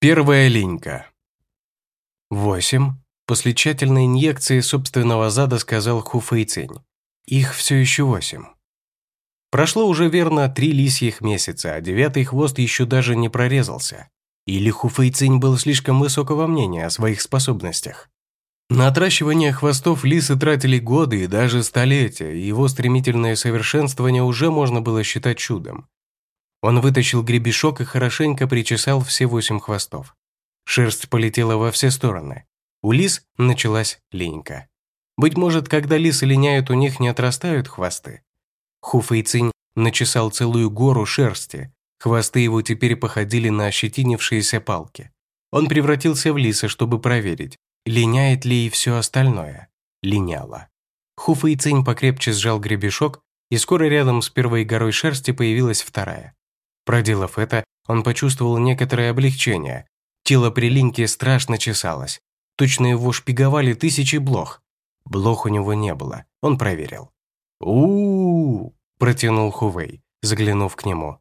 Первая линька. Восемь. После тщательной инъекции собственного зада сказал Ху Фэйцинь. Их все еще восемь. Прошло уже верно три лисьих месяца, а девятый хвост еще даже не прорезался. Или Ху Фэйцинь был слишком высокого мнения о своих способностях. На отращивание хвостов лисы тратили годы и даже столетия, и его стремительное совершенствование уже можно было считать чудом. Он вытащил гребешок и хорошенько причесал все восемь хвостов. Шерсть полетела во все стороны. У лис началась линька. Быть может, когда лисы линяют, у них не отрастают хвосты. Хуфэйцинь начесал целую гору шерсти. Хвосты его теперь походили на ощетинившиеся палки. Он превратился в лиса, чтобы проверить, линяет ли и все остальное. Линяло. Хуфэйцинь покрепче сжал гребешок, и скоро рядом с первой горой шерсти появилась вторая. Проделав это, он почувствовал некоторое облегчение. Тело при линьке страшно чесалось. Точно его шпиговали тысячи блох. Блох у него не было, он проверил. у, протянул Хувей, заглянув к нему.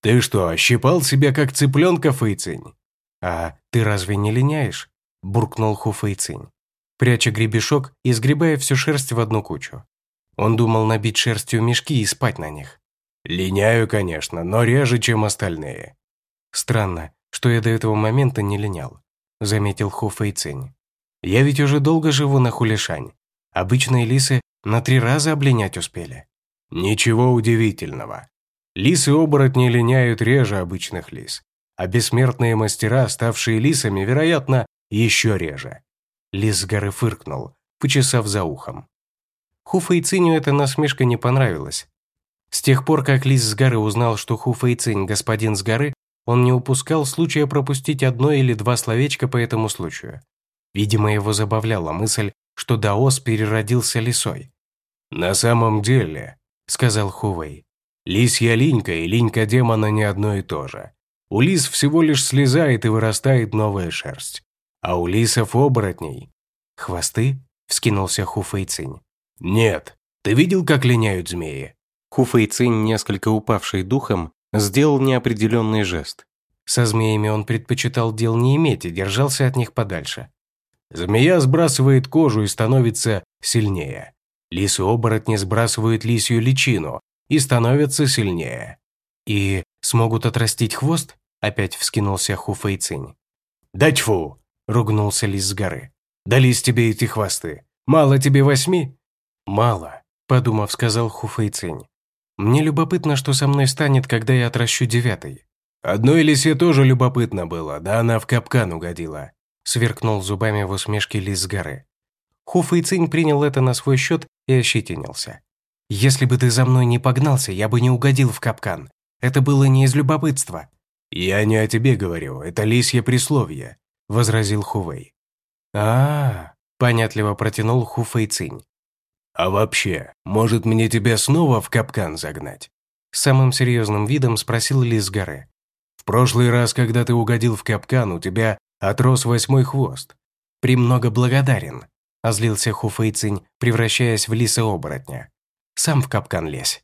«Ты что, щипал себя как цыпленка, Фэйцинь?» «А ты разве не линяешь?» – буркнул Ху Фэйцинь, пряча гребешок и сгребая всю шерсть в одну кучу. Он думал набить шерстью мешки и спать на них. «Линяю, конечно, но реже, чем остальные». «Странно, что я до этого момента не линял», — заметил Ху Фэйцинь. «Я ведь уже долго живу на Хулишань. Обычные лисы на три раза облинять успели». «Ничего удивительного. Лисы-оборотни линяют реже обычных лис, а бессмертные мастера, ставшие лисами, вероятно, еще реже». Лис с горы фыркнул, почесав за ухом. Ху Фэйциню эта насмешка не понравилась, с тех пор, как Лис с горы узнал, что Ху Фэйцинь господин с горы, он не упускал случая пропустить одно или два словечка по этому случаю. Видимо, его забавляла мысль, что Даос переродился лисой. «На самом деле», — сказал Хувей, — «лисья линька и линька демона не одно и то же. У лис всего лишь слезает и вырастает новая шерсть. А у лисов-оборотней...» «Хвосты?» — вскинулся Хуфейцинь. «Нет. Ты видел, как линяют змеи? Хуфэйцинь, несколько упавший духом, сделал неопределенный жест. Со змеями он предпочитал дел не иметь и держался от них подальше. Змея сбрасывает кожу и становится сильнее. Лисы-оборотни сбрасывают лисью личину и становятся сильнее. И смогут отрастить хвост? Опять вскинулся Хуфэйцинь. «Да тьфу!» – ругнулся лис с горы. «Дались тебе эти хвосты. Мало тебе восьми?» «Мало», – подумав, сказал Хуфэйцинь. Мне любопытно, что со мной станет, когда я отращу девятый. Одной лисе тоже любопытно было, да она в капкан угодила. Сверкнул зубами в усмешке лис с горы. Хуфа и Цинь принял это на свой счет и ощетинился. «Если бы ты за мной не погнался, я бы не угодил в капкан. Это было не из любопытства». «Я не о тебе говорю, это лисье присловие», — возразил Хувей. а, -а, -а понятливо протянул Хуфэй Цинь. «А вообще, может мне тебя снова в капкан загнать?» Самым серьезным видом спросил Лис горы. «В прошлый раз, когда ты угодил в капкан, у тебя отрос восьмой хвост. «Премного благодарен», – озлился Хуфэйцинь, превращаясь в лиса-оборотня. «Сам в капкан лезь».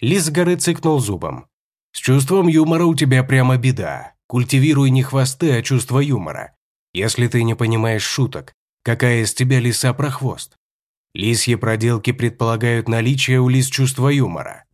Лис горы цыкнул зубом. «С чувством юмора у тебя прямо беда. Культивируй не хвосты, а чувство юмора. Если ты не понимаешь шуток, какая из тебя лиса про хвост? Лисьи проделки предполагают наличие у лис чувства юмора.